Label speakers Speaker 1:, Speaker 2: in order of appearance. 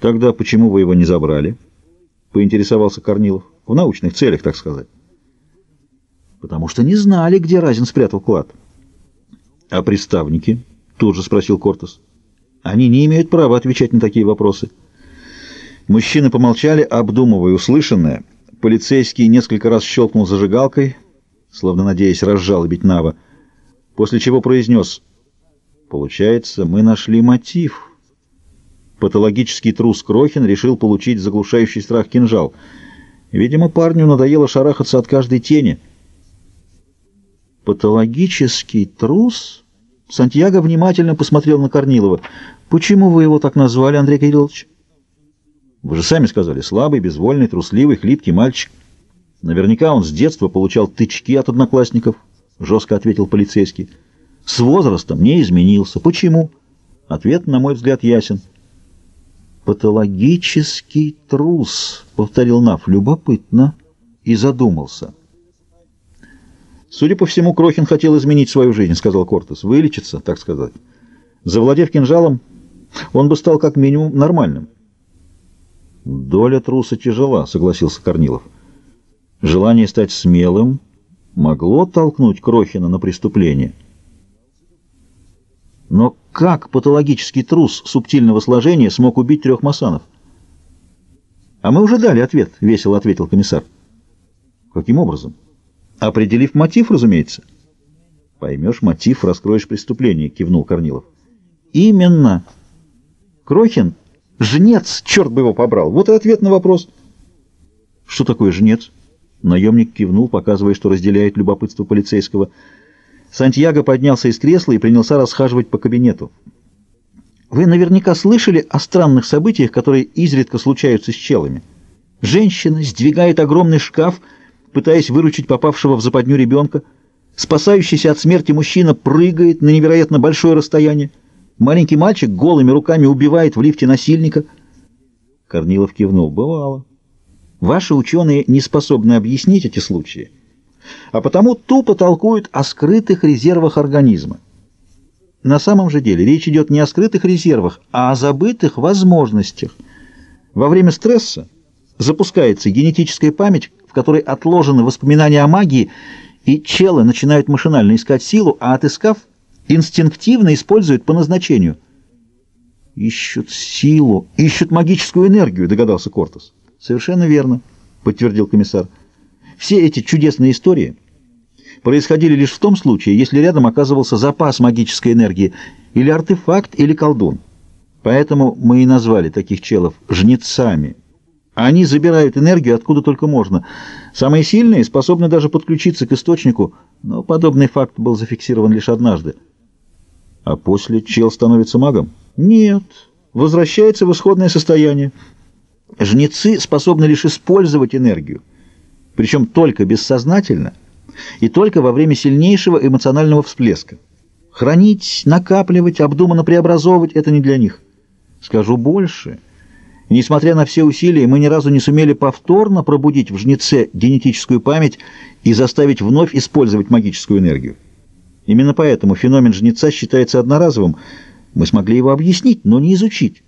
Speaker 1: Тогда почему вы его не забрали? Поинтересовался Корнилов. В научных целях, так сказать.
Speaker 2: Потому что не знали, где Разин спрятал клад.
Speaker 1: А приставники? Тут же спросил Кортес. Они не имеют права отвечать на такие вопросы. Мужчины помолчали, обдумывая услышанное. Полицейский несколько раз щелкнул зажигалкой, словно надеясь разжалобить Нава, после чего произнес «Получается, мы нашли мотив». Патологический трус Крохин решил получить заглушающий страх кинжал. Видимо, парню надоело шарахаться от каждой тени.
Speaker 2: «Патологический трус?» Сантьяго внимательно посмотрел на Корнилова. «Почему вы его так назвали, Андрей Кириллович?»
Speaker 1: «Вы же сами сказали, слабый, безвольный, трусливый, хлипкий мальчик. Наверняка он с детства получал тычки от одноклассников», — жестко ответил полицейский. «С возрастом не изменился. Почему?» Ответ, на мой взгляд, ясен.
Speaker 2: «Патологический трус», — повторил Нав, — «любопытно», и задумался.
Speaker 1: «Судя по всему, Крохин хотел изменить свою жизнь», — сказал Кортес, — «вылечиться, так сказать. Завладев кинжалом, он бы стал как минимум нормальным». «Доля труса тяжела», — согласился Корнилов. «Желание стать смелым могло толкнуть Крохина на преступление». Но как патологический трус субтильного сложения смог убить трех масанов?
Speaker 2: «А мы уже дали ответ», — весело ответил комиссар.
Speaker 1: «Каким образом?»
Speaker 2: «Определив мотив, разумеется».
Speaker 1: «Поймешь мотив, раскроешь преступление», — кивнул Корнилов.
Speaker 2: «Именно. Крохин — жнец, черт бы его побрал. Вот и ответ на вопрос».
Speaker 1: «Что такое жнец?» Наемник кивнул, показывая, что разделяет любопытство полицейского. Сантьяго поднялся из кресла и принялся расхаживать по кабинету.
Speaker 2: Вы наверняка слышали о странных событиях, которые изредка случаются с челами. Женщина сдвигает огромный шкаф, пытаясь выручить попавшего в западню ребенка. Спасающийся от смерти мужчина прыгает на невероятно большое расстояние. Маленький мальчик голыми руками убивает в лифте насильника.
Speaker 1: Корнилов кивнул. Бывало.
Speaker 2: Ваши ученые не способны объяснить эти случаи а потому тупо толкуют о скрытых резервах организма. На самом же деле речь идет не о скрытых резервах, а о забытых возможностях. Во время стресса запускается генетическая память, в которой отложены воспоминания о магии, и челы начинают машинально искать силу, а отыскав, инстинктивно используют по назначению.
Speaker 1: «Ищут силу, ищут магическую энергию», — догадался Кортес.
Speaker 2: «Совершенно верно», — подтвердил комиссар. Все эти чудесные истории происходили лишь в том случае, если рядом оказывался запас магической энергии, или артефакт, или колдун. Поэтому мы и назвали таких челов жнецами. Они забирают энергию откуда только можно. Самые сильные способны даже подключиться к источнику, но подобный факт был зафиксирован лишь однажды.
Speaker 1: А после чел становится магом?
Speaker 2: Нет, возвращается в исходное состояние. Жнецы способны лишь использовать энергию причем только бессознательно и только во время сильнейшего эмоционального всплеска. Хранить, накапливать, обдуманно преобразовывать — это не для них. Скажу больше. Несмотря на все усилия, мы ни разу не сумели повторно пробудить в жнеце генетическую память и заставить вновь использовать магическую энергию. Именно поэтому феномен жнеца считается одноразовым. Мы смогли его объяснить, но не изучить.